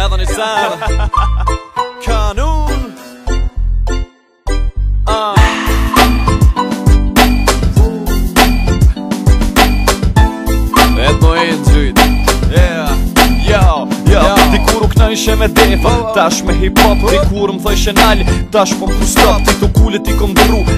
Heaven is sad. ishe me defa Tash me hip hop Ti kur më thëjshë nalë Tash po ku stop Ti të kulit i kom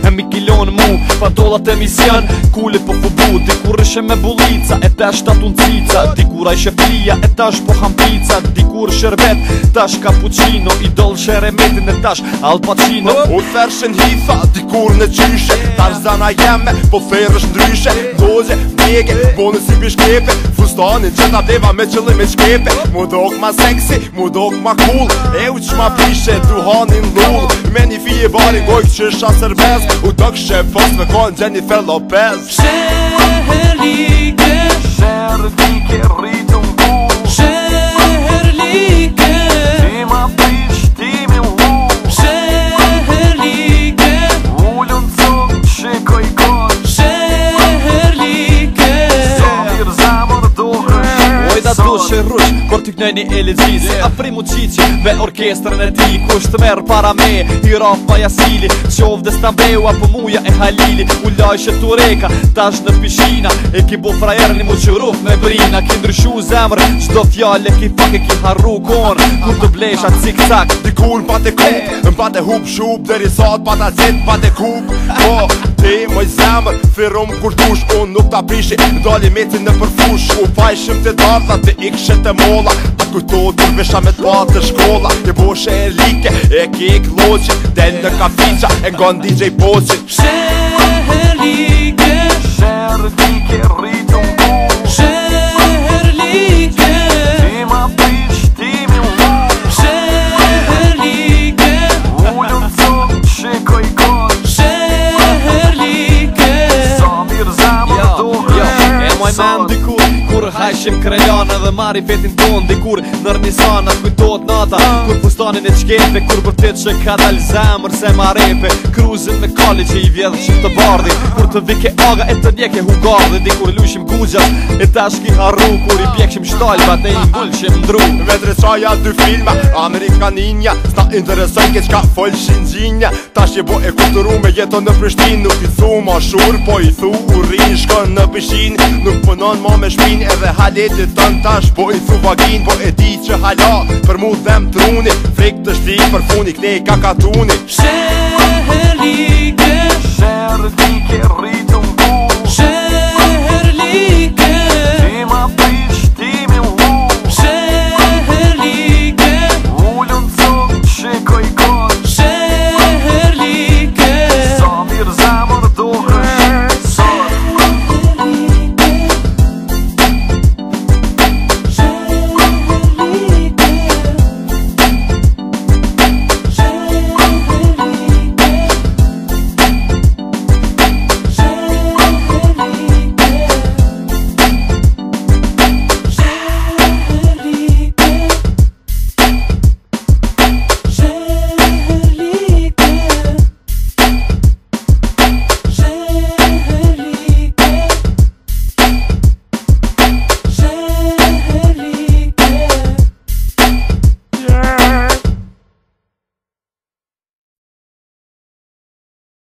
E mi kilon mu Pa dollat e mision Kulit po pubu Ti kur ishe me bulica E tash ta tun cica Ti kur a plia E tash po ham pizza Ti kur shërbet Tash cappuccino I dollat Shere me di në tash, al pacino po, po. U të fershen hifa, di kur në gjyshe Tarë zana jeme, po fejrësh në dryshe Ndozhe, njege, vo në subi shkepe Fustani, deva me qëllim e shkepe Mudok ma sexy, mudok ma cool E u që ma bishë, duha një null Meni fi bari, gojkë që është asër U të kështë që e postve kënë, Jennifer Lopez Pshën, Kër t'i kënoj një elizis yeah. A frimu qiqi Be orkestrën e ti Kusht të merë para me I rafë pa jasili Qovë dhe stambeu Apo muja e halili U lajshë të reka Tash në pishina E ki bu frajerë një muqëruf me brina Ki ndryshu zemrë Qdo fjallë e ki pak e ki harru konë Kur të blesha cik cak Dikur pa të kup Në pa të hup shup Dhe risat pa të zit pa kup Po ti moj zemrë Firum kur tush Unë nuk të apishi me në përfush U fajshëm të darë Dhe ikshë të mol kolla Pa po kujtot të vesha me t'pa të shkolla Një boshe e like, e kik Den Del në kafica, e ngon DJ poqin Shqe ishim krajana dhe marri vetin ton Dikur nër një kujtot nata Kur pustanin e qkepe Kur për tit që ka dal zemër se ma repe Kruzin me kalli që i vjedhë që të bardi Kur të vike aga e të njeke Dhe Dikur lushim guzja e të ashki harru Kur i bjekshim shtalba dhe i ngullshim ndru Vedre qaja dy filma, Amerikaninja Sta interesoj ke qka folshin gjinja Ta shqe bo e kulturu me jeto në Prishtin Nuk i thu ma shur, po i thu urin Shko në pishin, nuk punon ma me shpin edhe ha kadetit të në tash Po i thru vagin Po e di që hala Për mu dhem truni Frik të shti për funi Kne i kakatunit Shqe